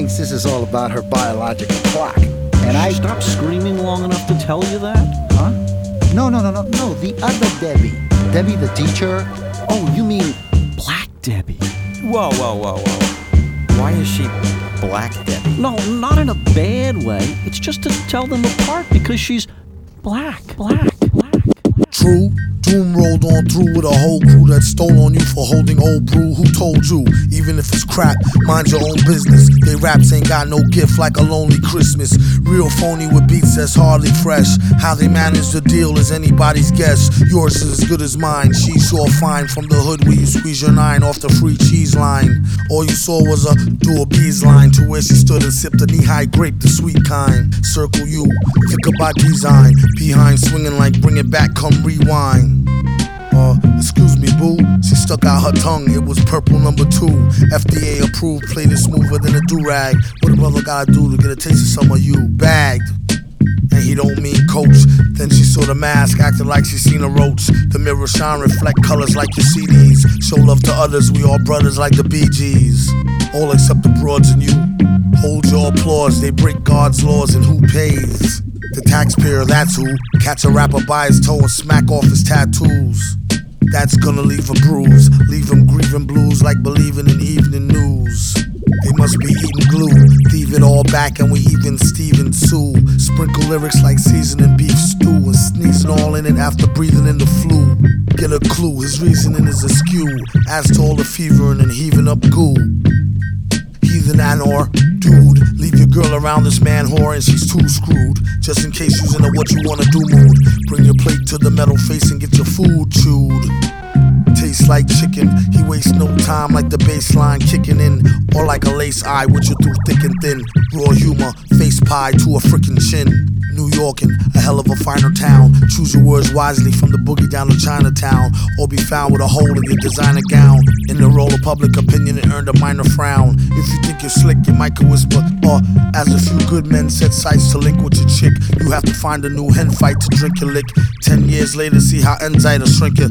thinks this is all about her biological clock. And I. Stop screaming long enough to tell you that? Huh? No, no, no, no, no. The other Debbie. Debbie the teacher. Oh, you mean Black Debbie? Whoa, whoa, whoa, whoa. Why is she Black Debbie? No, not in a bad way. It's just to tell them apart because she's black, black, black. black. True. Doom rolled on through with a whole crew that stole on you for holding old brew. Who told you? Even if it's crap, mind your own business. They raps ain't got no gift like a lonely Christmas. Real phony with beats that's hardly fresh. How they manage the deal is anybody's guess. Yours is as good as mine. She saw fine from the hood where you squeeze your nine off the free cheese line. All you saw was a do a bees line to where she stood and sipped a knee high grape, the sweet kind. Circle you, think about design. Behind swinging like bring it back, come rewind. Excuse me, boo. She stuck out her tongue. It was purple number two. FDA approved, played it smoother than a do rag. What a brother gotta do to get a taste of some of you? Bagged. And he don't mean coach. Then she saw the mask, acting like she seen a roach. The mirror shine, reflect colors like your CDs. Show love to others, we all brothers like the Bee Gees. All except the broads and you. Hold your applause, they break God's laws, and who pays? The taxpayer, that's who. Catch a rapper by his toe and smack off his tattoos. That's gonna leave a bruise, leave him grieving blues like believing in evening news. They must be eating glue, thieve it all back, and we even Steven Sue. Sprinkle lyrics like seasoning beef stew, and sneezing all in it after breathing in the flu. Get a clue, his reasoning is askew, as to all the fevering and heaving up goo. Around this man whore and she's too screwed. Just in case she's in a what you wanna do mood. Bring your plate to the metal face and get your food chewed. Tastes like chicken, he wastes no time like the baseline kicking in. Or like a lace eye with you through thick and thin. Raw humor, face pie to a freaking chin. New Yorkin, a hell of a finer town. Choose your words wisely from the boogie down to Chinatown. Or be found with a hole in your designer gown. In the role of public opinion, it earned a minor frown. If you think you're slick, you might whisper. Or, as a few good men set sights to link with your chick, you have to find a new hen fight to drink your lick. Ten years later, see how ends are shrink your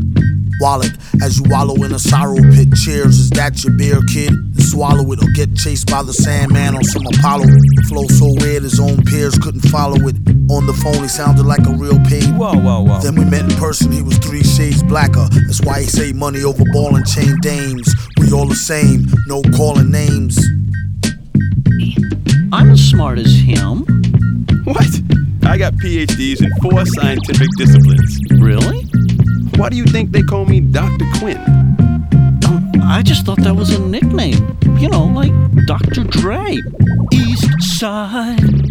wallet as you wallow in a sorrow pit. Cheers, is that your beer, kid? And Swallow it or get chased by the Sandman on some Apollo. Flow so weird, his own peers couldn't follow it. On the phone, he sounded like a real paid. Whoa, whoa, whoa. Then we met in person, he was three shades blacker. That's why he say money over ball and chain dames. We all the same, no calling names. I'm as smart as him. What? I got PhDs in four scientific disciplines. Really? Why do you think they call me Dr. Quinn? Um, I just thought that was a nickname. You know, like Dr. Dre. East Side.